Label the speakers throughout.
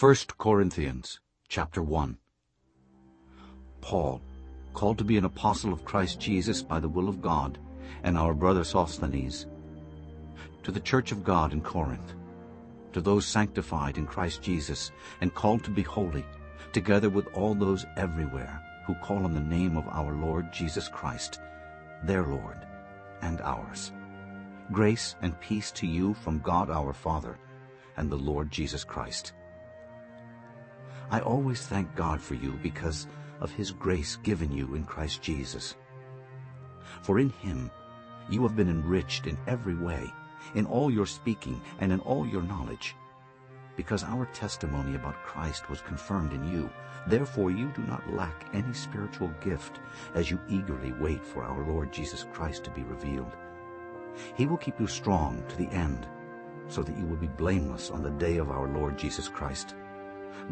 Speaker 1: 1 Corinthians chapter 1 Paul, called to be an apostle of Christ Jesus by the will of God, and our brother Sosthenes, to the church of God in Corinth, to those sanctified in Christ Jesus and called to be holy, together with all those everywhere who call on the name of our Lord Jesus Christ, their Lord and ours. Grace and peace to you from God our Father and the Lord Jesus Christ. I always thank God for you because of his grace given you in Christ Jesus. For in him you have been enriched in every way, in all your speaking and in all your knowledge, because our testimony about Christ was confirmed in you. Therefore you do not lack any spiritual gift as you eagerly wait for our Lord Jesus Christ to be revealed. He will keep you strong to the end, so that you will be blameless on the day of our Lord Jesus Christ.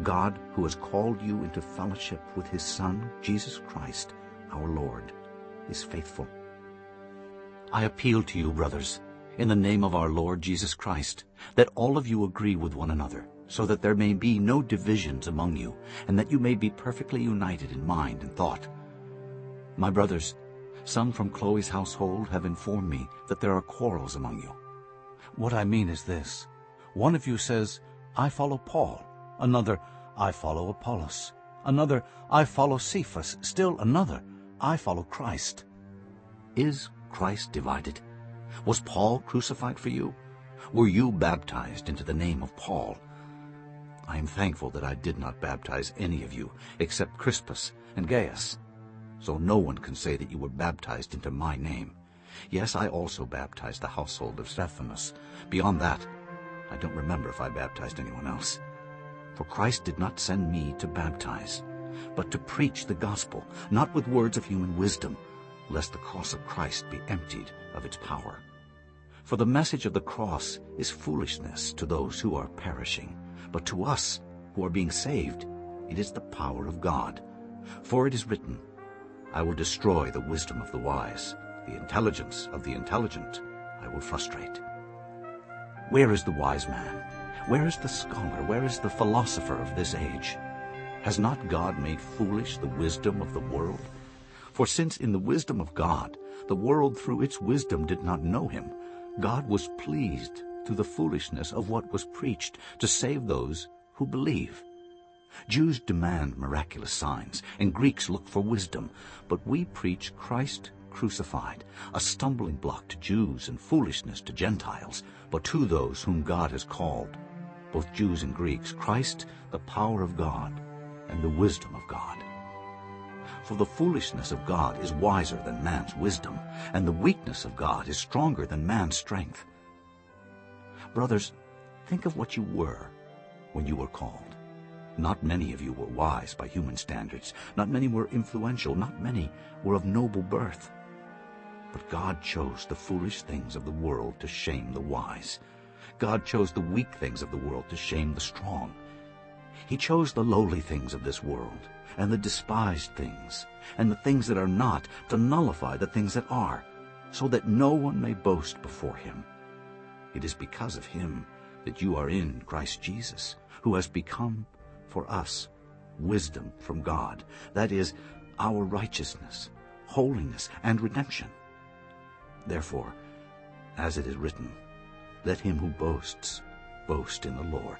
Speaker 1: God, who has called you into fellowship with his Son, Jesus Christ, our Lord, is faithful. I appeal to you, brothers, in the name of our Lord Jesus Christ, that all of you agree with one another, so that there may be no divisions among you, and that you may be perfectly united in mind and thought. My brothers, some from Chloe's household have informed me that there are quarrels among you. What I mean is this. One of you says, I follow Paul. Another, I follow Apollos. Another, I follow Cephas. Still another, I follow Christ. Is Christ divided? Was Paul crucified for you? Were you baptized into the name of Paul? I am thankful that I did not baptize any of you except Crispus and Gaius. So no one can say that you were baptized into my name. Yes, I also baptized the household of Stephanas. Beyond that, I don't remember if I baptized anyone else. For Christ did not send me to baptize, but to preach the gospel, not with words of human wisdom, lest the cross of Christ be emptied of its power. For the message of the cross is foolishness to those who are perishing, but to us who are being saved, it is the power of God. For it is written, I will destroy the wisdom of the wise, the intelligence of the intelligent I will frustrate. Where is the wise man? Where is the scholar? Where is the philosopher of this age? Has not God made foolish the wisdom of the world? For since in the wisdom of God the world through its wisdom did not know him, God was pleased through the foolishness of what was preached to save those who believe. Jews demand miraculous signs, and Greeks look for wisdom, but we preach Christ crucified, a stumbling block to Jews and foolishness to Gentiles, but to those whom God has called, both Jews and Greeks, Christ, the power of God and the wisdom of God. For the foolishness of God is wiser than man's wisdom, and the weakness of God is stronger than man's strength. Brothers, think of what you were when you were called. Not many of you were wise by human standards. Not many were influential. Not many were of noble birth. But God chose the foolish things of the world to shame the wise. God chose the weak things of the world to shame the strong. He chose the lowly things of this world, and the despised things, and the things that are not, to nullify the things that are, so that no one may boast before him. It is because of him that you are in Christ Jesus, who has become for us wisdom from God, that is, our righteousness, holiness, and redemption. Therefore, as it is written, let him who boasts boast in the Lord.